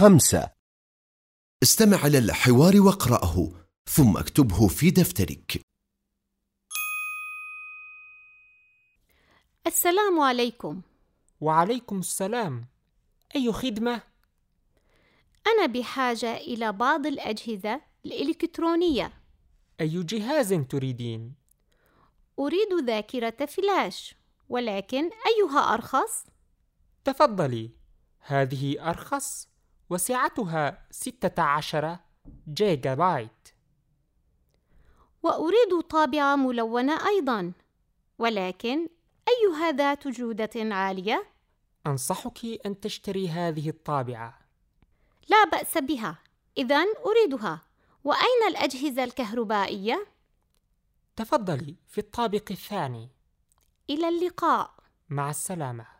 خمسة. استمع إلى الحوار واقرأه ثم اكتبه في دفترك. السلام عليكم. وعليكم السلام. أي خدمة؟ أنا بحاجة إلى بعض الأجهزة الإلكترونية. أي جهاز تريدين؟ أريد ذاكرة فلاش ولكن أيها أرخص؟ تفضلي. هذه أرخص. وسعتها 16 جيجا بايت وأريد طابعة ملونة أيضا ولكن أيها ذات جودة عالية؟ أنصحك أن تشتري هذه الطابعة. لا بأس بها. إذا أريدها. وأين الأجهزة الكهربائية؟ تفضلي في الطابق الثاني. إلى اللقاء. مع السلامة.